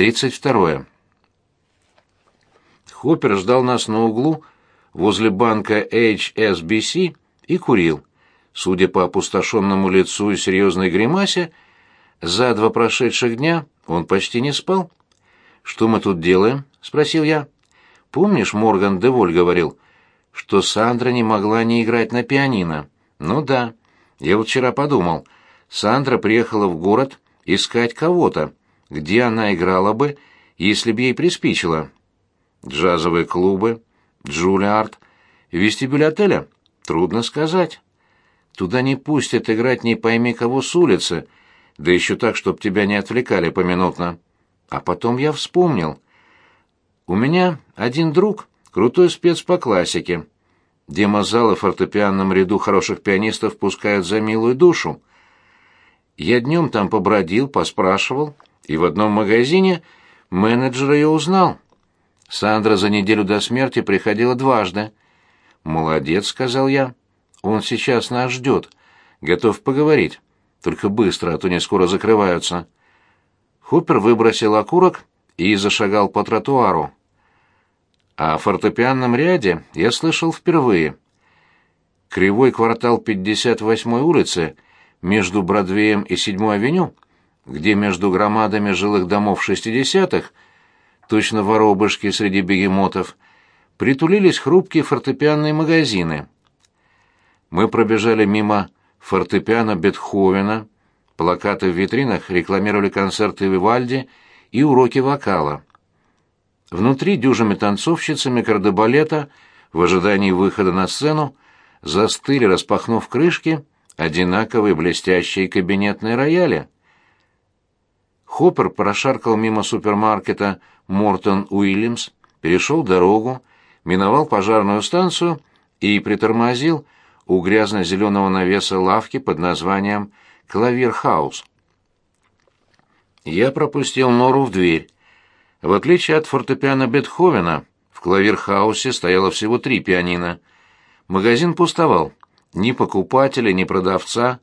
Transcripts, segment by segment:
32. Хоппер ждал нас на углу возле банка HSBC и курил. Судя по опустошенному лицу и серьезной гримасе, за два прошедших дня он почти не спал. «Что мы тут делаем?» — спросил я. «Помнишь, Морган Деволь говорил, что Сандра не могла не играть на пианино?» «Ну да. Я вот вчера подумал. Сандра приехала в город искать кого-то. Где она играла бы, если бы ей приспичило?» «Джазовые клубы, Джулиард, вестибюль отеля? Трудно сказать. Туда не пустят играть не пойми кого с улицы, да еще так, чтоб тебя не отвлекали поминутно. А потом я вспомнил. У меня один друг, крутой спец по классике. Демозал и фортепианном ряду хороших пианистов пускают за милую душу. Я днем там побродил, поспрашивал, и в одном магазине менеджера я узнал. Сандра за неделю до смерти приходила дважды. «Молодец», — сказал я. «Он сейчас нас ждет. Готов поговорить. Только быстро, а то не скоро закрываются». Хупер выбросил окурок и зашагал по тротуару. О фортепианном ряде я слышал впервые. Кривой квартал 58-й улицы между Бродвеем и 7-й авеню, где между громадами жилых домов 60-х, точно воробышки среди бегемотов, притулились хрупкие фортепианные магазины. Мы пробежали мимо фортепиано Бетховена, плакаты в витринах рекламировали концерты Вивальди и уроки вокала. Внутри дюжими танцовщицами кардебалета в ожидании выхода на сцену застыли, распахнув крышки, одинаковые блестящие кабинетные рояли. Хоппер прошаркал мимо супермаркета Мортон Уильямс, перешел дорогу, миновал пожарную станцию и притормозил у грязно-зеленого навеса лавки под названием «Клавирхаус». Я пропустил Нору в дверь. В отличие от фортепиано Бетховена, в клавирхаусе стояло всего три пианино. Магазин пустовал. Ни покупателя, ни продавца.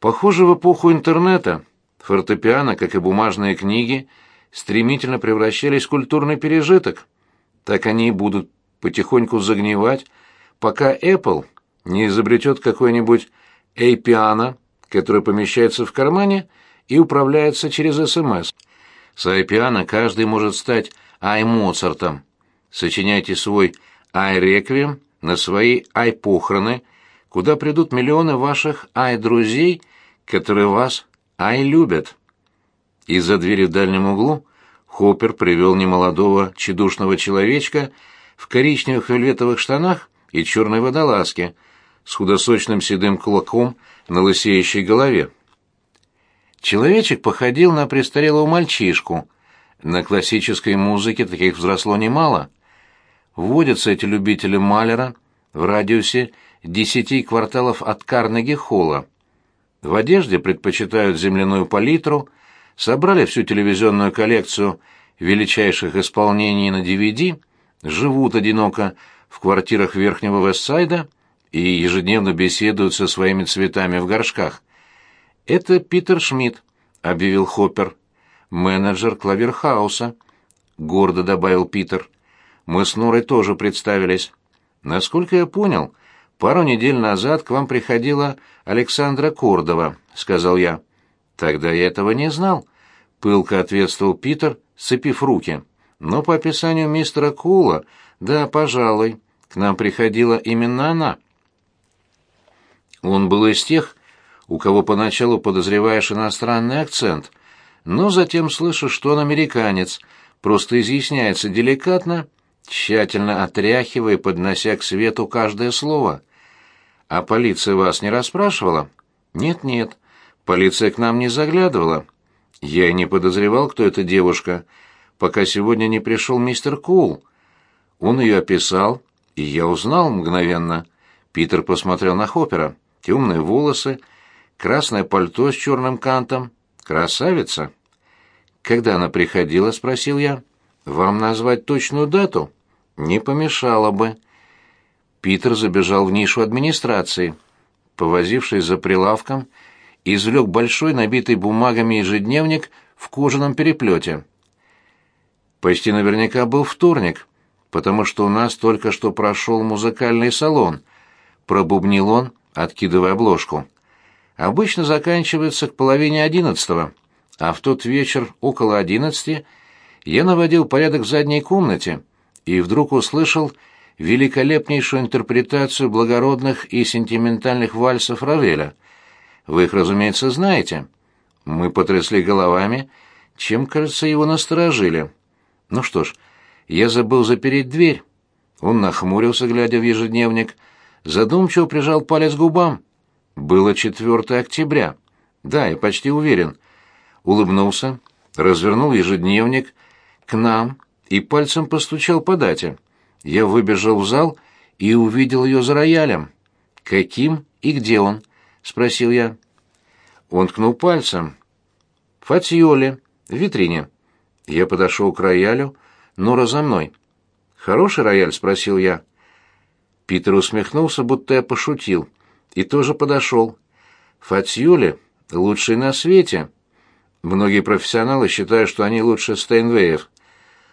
Похоже, в эпоху интернета фортепиано, как и бумажные книги, стремительно превращались в культурный пережиток. Так они и будут потихоньку загнивать, пока Apple не изобретет какой-нибудь A-пиано, который помещается в кармане и управляется через СМС. С iPiano каждый может стать ай-Моцартом. Сочиняйте свой ай-реквием на свои ай-похороны, куда придут миллионы ваших ай-друзей, которые вас ай-любят. Из-за двери в дальнем углу Хоппер привел немолодого чедушного человечка в коричневых вельветовых штанах и черной водолазке с худосочным седым кулаком на лысеющей голове. Человечек походил на престарелого мальчишку. На классической музыке таких взросло немало. Водятся эти любители Малера в радиусе десяти кварталов от Карнеги-холла. В одежде предпочитают земляную палитру, собрали всю телевизионную коллекцию величайших исполнений на DVD, живут одиноко в квартирах Верхнего Вестсайда и ежедневно беседуют со своими цветами в горшках. «Это Питер Шмидт», — объявил Хоппер. «Менеджер Клаверхауса», — гордо добавил Питер. «Мы с Норой тоже представились. Насколько я понял, пару недель назад к вам приходила Александра Кордова», — сказал я. «Тогда я этого не знал», — пылко ответствовал Питер, сцепив руки. «Но по описанию мистера Кула, да, пожалуй, к нам приходила именно она». Он был из тех, у кого поначалу подозреваешь иностранный акцент, но затем слышишь, что он американец, просто изъясняется деликатно, тщательно отряхивая и поднося к свету каждое слово. «А полиция вас не расспрашивала?» «Нет-нет, полиция к нам не заглядывала. Я и не подозревал, кто эта девушка, пока сегодня не пришел мистер Кул. Он ее описал, и я узнал мгновенно». Питер посмотрел на Хоппера. Темные волосы, красное пальто с черным кантом. Красавица. Когда она приходила, спросил я. Вам назвать точную дату? Не помешало бы. Питер забежал в нишу администрации. Повозившись за прилавком, извлек большой набитый бумагами ежедневник в кожаном переплете. Почти наверняка был вторник, потому что у нас только что прошел музыкальный салон, пробубнил он, откидывая обложку. Обычно заканчивается к половине одиннадцатого, а в тот вечер около одиннадцати я наводил порядок в задней комнате и вдруг услышал великолепнейшую интерпретацию благородных и сентиментальных вальсов Равеля. Вы их, разумеется, знаете. Мы потрясли головами, чем, кажется, его насторожили. Ну что ж, я забыл запереть дверь. Он нахмурился, глядя в ежедневник, задумчиво прижал палец к губам. Было 4 октября. Да, я почти уверен. Улыбнулся, развернул ежедневник к нам и пальцем постучал по дате. Я выбежал в зал и увидел ее за роялем. «Каким и где он?» — спросил я. Он ткнул пальцем. «Фатьоли, в витрине». Я подошел к роялю, Нора за мной. «Хороший рояль?» — спросил я. Питер усмехнулся, будто я пошутил, и тоже подошел. «Фатьоли лучший на свете». Многие профессионалы считают, что они лучше Стейнвеев.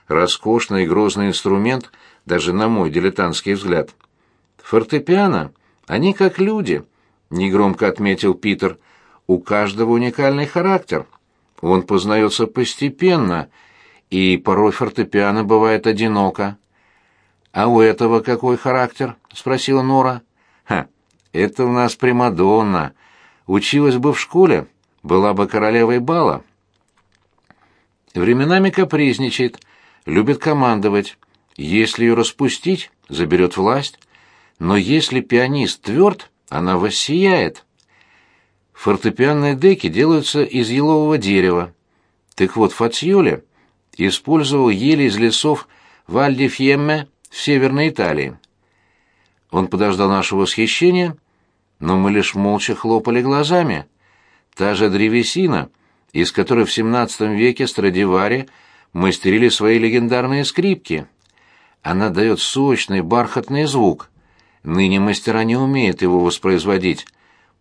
Роскошный и грозный инструмент, даже на мой дилетантский взгляд. Фортепиано, они как люди, негромко отметил Питер. У каждого уникальный характер. Он познается постепенно, и порой фортепиано бывает одиноко. «А у этого какой характер?» — спросила Нора. «Ха, это у нас Примадонна. Училась бы в школе, была бы королевой бала». Временами капризничает, любит командовать. Если ее распустить, заберет власть. Но если пианист тверд, она воссияет. Фортепианные деки делаются из елового дерева. Так вот, Фациоли использовал ели из лесов Вальдифьемме в Северной Италии. Он подождал нашего восхищения, но мы лишь молча хлопали глазами. Та же древесина, из которой в XVII веке Страдивари мастерили свои легендарные скрипки. Она дает сочный бархатный звук. Ныне мастера не умеют его воспроизводить,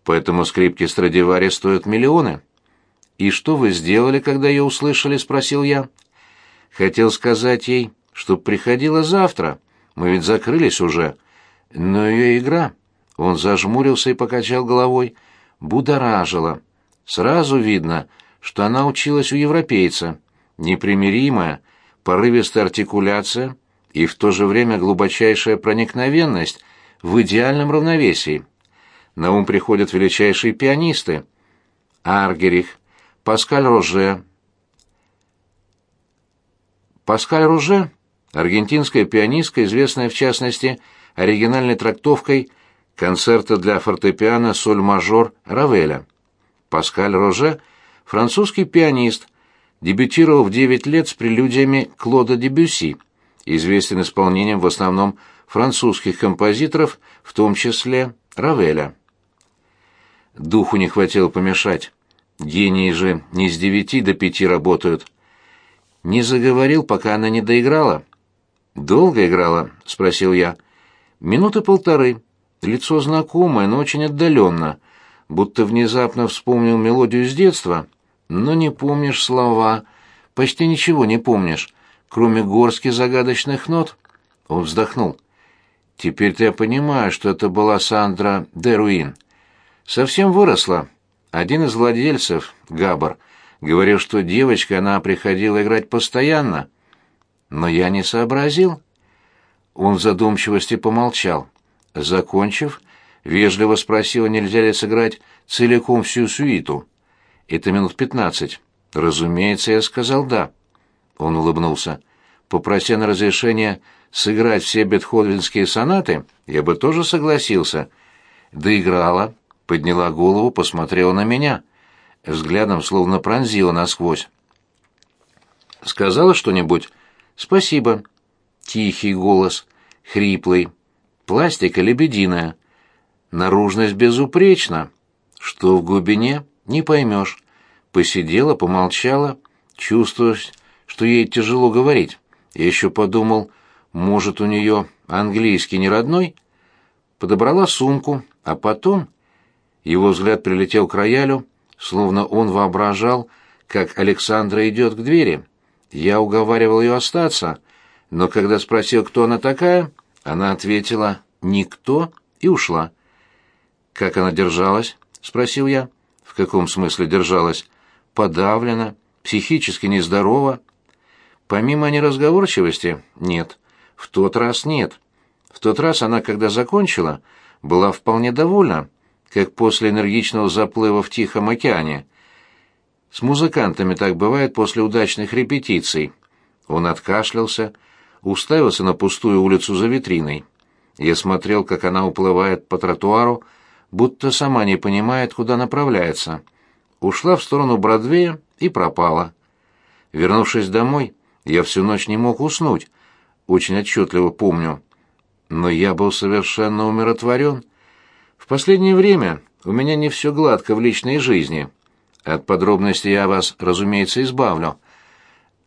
поэтому скрипки Страдивари стоят миллионы. «И что вы сделали, когда ее услышали?» — спросил я. Хотел сказать ей, что приходила завтра. Мы ведь закрылись уже. Но ее игра... Он зажмурился и покачал головой. Будоражила. Сразу видно, что она училась у европейца. Непримиримая, порывистая артикуляция и в то же время глубочайшая проникновенность в идеальном равновесии. На ум приходят величайшие пианисты. Аргерих, Паскаль Роже, Паскаль Руже, аргентинская пианистка, известная в частности оригинальной трактовкой концерта для фортепиано соль-мажор Равеля. Паскаль Роже – французский пианист, дебютировал в 9 лет с прелюдиями Клода Дебюсси, известен исполнением в основном французских композиторов, в том числе Равеля. Духу не хватило помешать. Гении же не с девяти до пяти работают – не заговорил, пока она не доиграла. Долго играла, спросил я. Минуты полторы. Лицо знакомое, но очень отдаленно, будто внезапно вспомнил мелодию с детства, но не помнишь слова, почти ничего не помнишь, кроме горски загадочных нот. Он вздохнул. Теперь-то я понимаю, что это была Сандра Деруин. Совсем выросла. Один из владельцев, Габар, — Говорил, что девочка она приходила играть постоянно. Но я не сообразил. Он в задумчивости помолчал. Закончив, вежливо спросил, нельзя ли сыграть целиком всю сюиту. Это минут пятнадцать. Разумеется, я сказал «да». Он улыбнулся. Попрося на разрешение сыграть все бетховенские сонаты, я бы тоже согласился. Доиграла, подняла голову, посмотрела на меня взглядом словно пронзила насквозь. «Сказала что-нибудь?» «Спасибо». Тихий голос, хриплый. Пластика лебединая. Наружность безупречна. Что в глубине, не поймешь. Посидела, помолчала, чувствуешь, что ей тяжело говорить. Я еще подумал, может, у нее английский не родной? Подобрала сумку, а потом... Его взгляд прилетел к роялю, словно он воображал, как Александра идет к двери. Я уговаривал ее остаться, но когда спросил, кто она такая, она ответила «никто» и ушла. «Как она держалась?» — спросил я. «В каком смысле держалась?» «Подавлена, психически нездорова». «Помимо неразговорчивости?» «Нет. В тот раз нет. В тот раз она, когда закончила, была вполне довольна, как после энергичного заплыва в Тихом океане. С музыкантами так бывает после удачных репетиций. Он откашлялся, уставился на пустую улицу за витриной. Я смотрел, как она уплывает по тротуару, будто сама не понимает, куда направляется. Ушла в сторону Бродвея и пропала. Вернувшись домой, я всю ночь не мог уснуть, очень отчетливо помню. Но я был совершенно умиротворен. В последнее время у меня не все гладко в личной жизни. От подробностей я вас, разумеется, избавлю.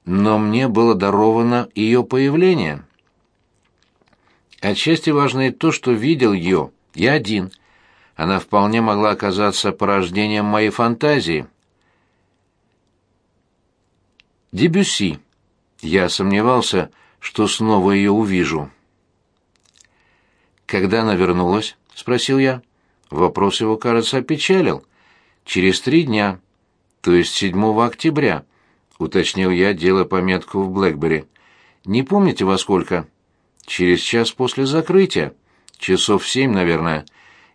Но мне было даровано ее появление. Отчасти важно и то, что видел ее, я один. Она вполне могла оказаться порождением моей фантазии. Дебюси. Я сомневался, что снова ее увижу. «Когда она вернулась?» — спросил я. Вопрос его, кажется, опечалил. «Через три дня, то есть 7 октября», — уточнил я, делая пометку в Блэкбери. «Не помните, во сколько?» «Через час после закрытия. Часов семь, наверное.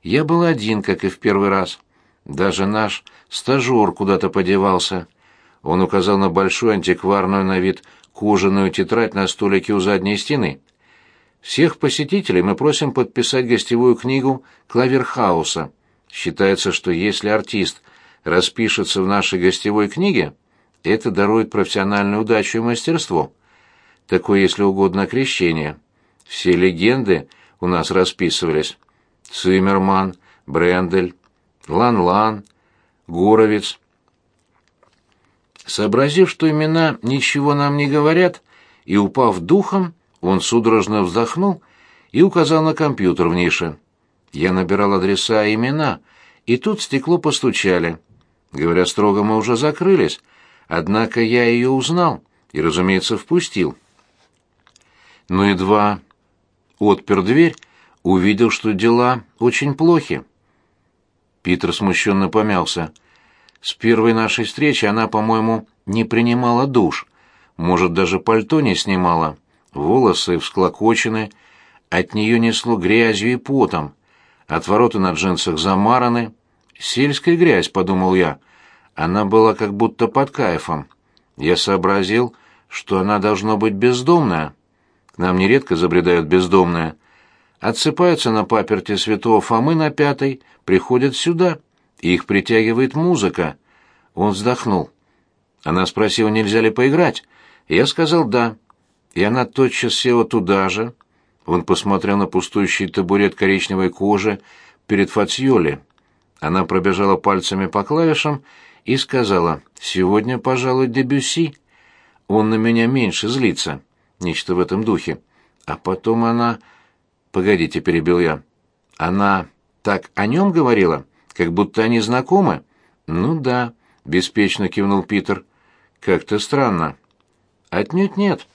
Я был один, как и в первый раз. Даже наш стажер куда-то подевался». Он указал на большую антикварную на вид кожаную тетрадь на столике у задней стены. Всех посетителей мы просим подписать гостевую книгу Клаверхауса. Считается, что если артист распишется в нашей гостевой книге, это дарует профессиональную удачу и мастерство. Такое, если угодно, крещение. Все легенды у нас расписывались. Циммерман, Брендель, Лан-Лан, Горовец. Сообразив, что имена ничего нам не говорят, и упав духом, он судорожно вздохнул и указал на компьютер в нише. Я набирал адреса и имена, и тут стекло постучали. Говоря строго, мы уже закрылись, однако я ее узнал и, разумеется, впустил. Но едва отпер дверь, увидел, что дела очень плохи. Питер смущенно помялся. С первой нашей встречи она, по-моему, не принимала душ, может, даже пальто не снимала. Волосы всклокочены, от нее несло грязью и потом, отвороты на джинсах замараны. Сельская грязь, подумал я. Она была как будто под кайфом. Я сообразил, что она должно быть бездомная. К нам нередко забредают бездомные. Отсыпаются на паперте святого Фомы на пятой, приходят сюда. Их притягивает музыка. Он вздохнул. Она спросила, нельзя ли поиграть. Я сказал «да». И она тотчас села туда же. Он посмотрел на пустующий табурет коричневой кожи перед Фациоли. Она пробежала пальцами по клавишам и сказала «Сегодня, пожалуй, Дебюси. Он на меня меньше злится». Нечто в этом духе. А потом она... Погодите, перебил я. Она так о нем говорила, как будто они знакомы? Ну да, беспечно кивнул Питер. Как-то странно. Отнюдь нет.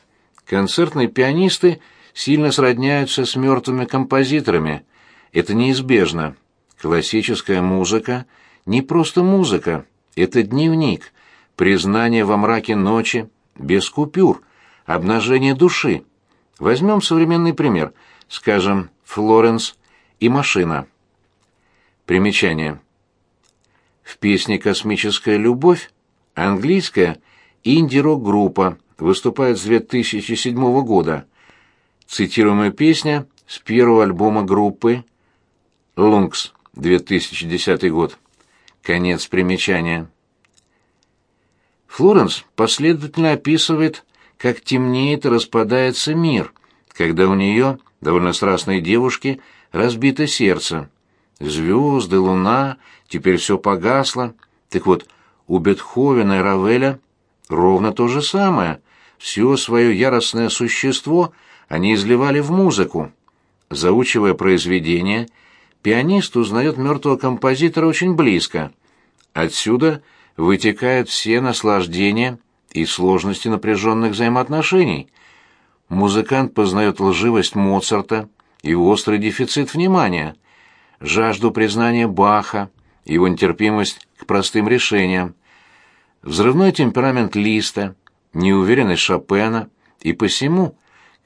Концертные пианисты сильно сродняются с мертвыми композиторами. Это неизбежно. Классическая музыка не просто музыка, это дневник, признание во мраке ночи, без купюр, обнажение души. Возьмем современный пример, скажем, Флоренс и машина. Примечание. В песне «Космическая любовь» английская инди-рок-группа выступает с 2007 года. Цитируемая песня с первого альбома группы «Лункс», 2010 год. Конец примечания. Флоренс последовательно описывает, как темнеет и распадается мир, когда у нее, довольно страстной девушки, разбито сердце. Звезды, луна, теперь все погасло. Так вот, у Бетховена и Равеля ровно то же самое. Все свое яростное существо они изливали в музыку. Заучивая произведение, пианист узнает мертвого композитора очень близко. Отсюда вытекают все наслаждения и сложности напряженных взаимоотношений. Музыкант познает лживость Моцарта и острый дефицит внимания, жажду признания Баха, его нетерпимость к простым решениям, взрывной темперамент Листа, неуверенность Шопена, и посему,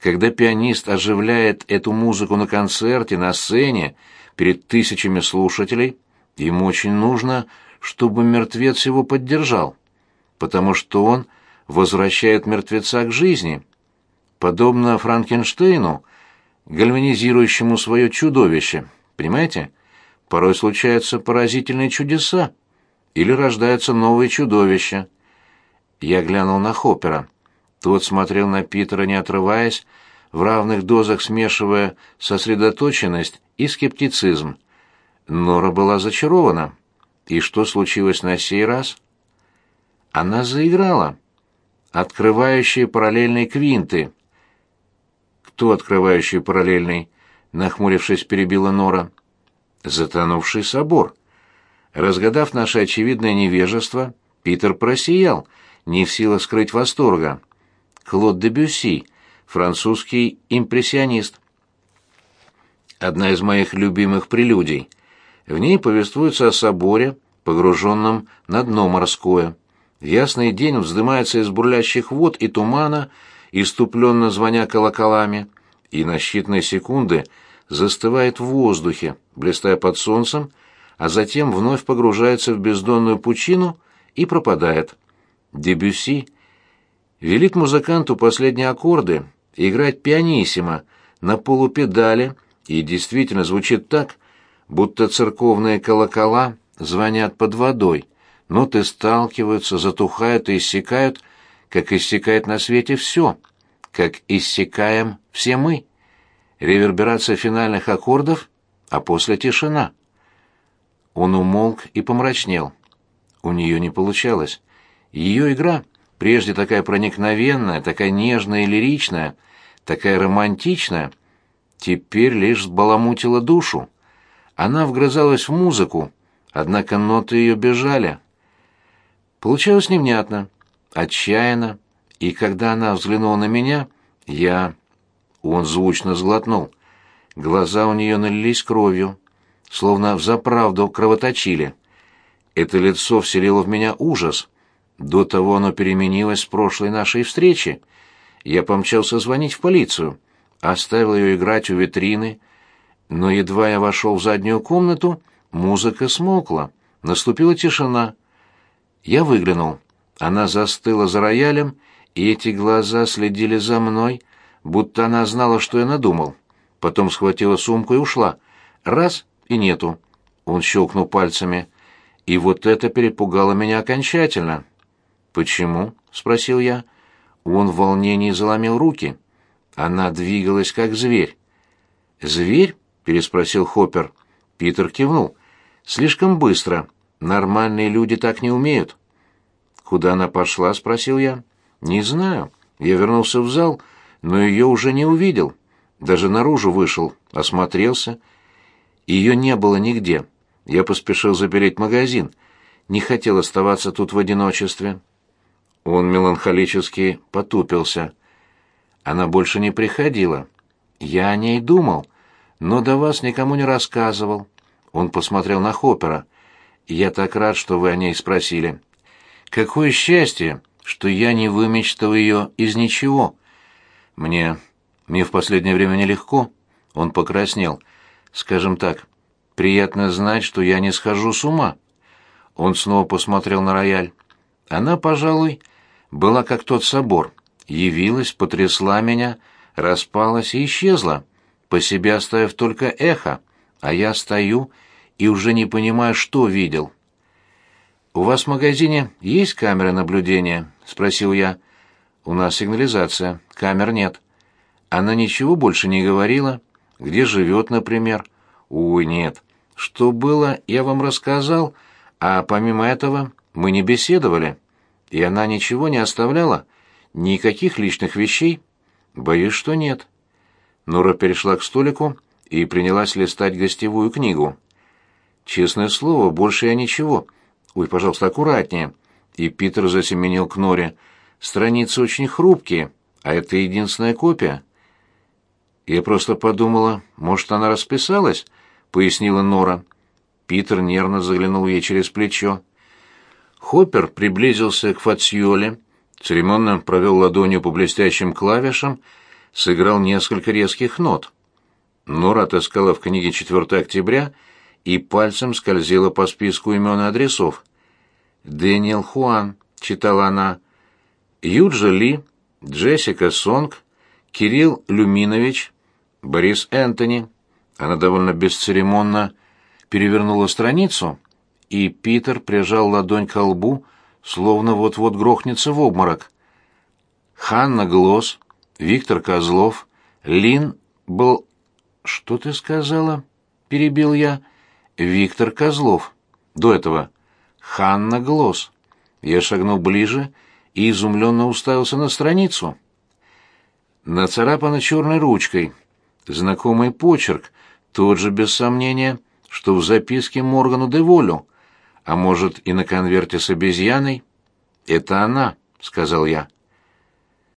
когда пианист оживляет эту музыку на концерте, на сцене, перед тысячами слушателей, ему очень нужно, чтобы мертвец его поддержал, потому что он возвращает мертвеца к жизни. Подобно Франкенштейну, гальванизирующему свое чудовище, понимаете? Порой случаются поразительные чудеса, или рождаются новые чудовища. Я глянул на Хоппера. Тот смотрел на Питера, не отрываясь, в равных дозах смешивая сосредоточенность и скептицизм. Нора была зачарована. И что случилось на сей раз? Она заиграла. Открывающие параллельные квинты. Кто открывающий параллельный? Нахмурившись, перебила Нора. Затонувший собор. Разгадав наше очевидное невежество, Питер просиял, не в силах скрыть восторга. Клод де Бюсси, французский импрессионист. Одна из моих любимых прелюдий. В ней повествуется о соборе, погруженном на дно морское. Ясный день вздымается из бурлящих вод и тумана, иступленно звоня колоколами, и на считанные секунды застывает в воздухе, блистая под солнцем, а затем вновь погружается в бездонную пучину и пропадает. Дебюси велит музыканту последние аккорды играть пианиссимо на полупедали, и действительно звучит так, будто церковные колокола звонят под водой, ноты сталкиваются, затухают и иссякают, как иссякает на свете все, как иссякаем все мы. Реверберация финальных аккордов, а после тишина. Он умолк и помрачнел. У нее не получалось. Ее игра, прежде такая проникновенная, такая нежная и лиричная, такая романтичная, теперь лишь сбаламутила душу. Она вгрызалась в музыку, однако ноты ее бежали. Получалось невнятно, отчаянно, и когда она взглянула на меня, я... Он звучно сглотнул. Глаза у нее налились кровью словно взаправду кровоточили. Это лицо вселило в меня ужас. До того оно переменилось с прошлой нашей встречи. Я помчался звонить в полицию, оставил ее играть у витрины, но едва я вошел в заднюю комнату, музыка смолкла, наступила тишина. Я выглянул. Она застыла за роялем, и эти глаза следили за мной, будто она знала, что я надумал. Потом схватила сумку и ушла. Раз и нету. Он щелкнул пальцами. И вот это перепугало меня окончательно. «Почему?» — спросил я. Он в волнении заломил руки. Она двигалась, как зверь. «Зверь?» — переспросил Хоппер. Питер кивнул. «Слишком быстро. Нормальные люди так не умеют». «Куда она пошла?» — спросил я. «Не знаю. Я вернулся в зал, но ее уже не увидел. Даже наружу вышел, осмотрелся. Ее не было нигде. Я поспешил запереть магазин. Не хотел оставаться тут в одиночестве. Он меланхолически потупился. Она больше не приходила. Я о ней думал, но до вас никому не рассказывал. Он посмотрел на Хоппера. Я так рад, что вы о ней спросили. Какое счастье, что я не вымечтал ее из ничего. Мне... мне в последнее время нелегко. Он покраснел. Скажем так, приятно знать, что я не схожу с ума. Он снова посмотрел на рояль. Она, пожалуй, была как тот собор. Явилась, потрясла меня, распалась и исчезла, по себе оставив только эхо, а я стою и уже не понимаю, что видел. «У вас в магазине есть камеры наблюдения?» — спросил я. «У нас сигнализация, камер нет». Она ничего больше не говорила, где живет, например? Ой, нет. Что было, я вам рассказал, а помимо этого мы не беседовали. И она ничего не оставляла? Никаких личных вещей? Боюсь, что нет. Нора перешла к столику и принялась листать гостевую книгу. Честное слово, больше я ничего. Ой, пожалуйста, аккуратнее. И Питер засеменил к Норе. страницы очень хрупкие, а это единственная копия. Я просто подумала, может, она расписалась, пояснила Нора. Питер нервно заглянул ей через плечо. Хоппер приблизился к Фацьоле, церемонно провел ладонью по блестящим клавишам, сыграл несколько резких нот. Нора отыскала в книге 4 октября и пальцем скользила по списку имен и адресов. «Дэниел Хуан», — читала она, — «Юджа Ли, Джессика Сонг, Кирилл Люминович, Борис Энтони». Она довольно бесцеремонно перевернула страницу, и Питер прижал ладонь к лбу, словно вот-вот грохнется в обморок. Ханна Глосс, Виктор Козлов, Лин был... «Что ты сказала?» — перебил я. «Виктор Козлов. До этого. Ханна Глосс». Я шагнул ближе и изумленно уставился на страницу. Нацарапано черной ручкой. Знакомый почерк, тот же, без сомнения, что в записке Моргану де Волю, а может и на конверте с обезьяной. «Это она», — сказал я.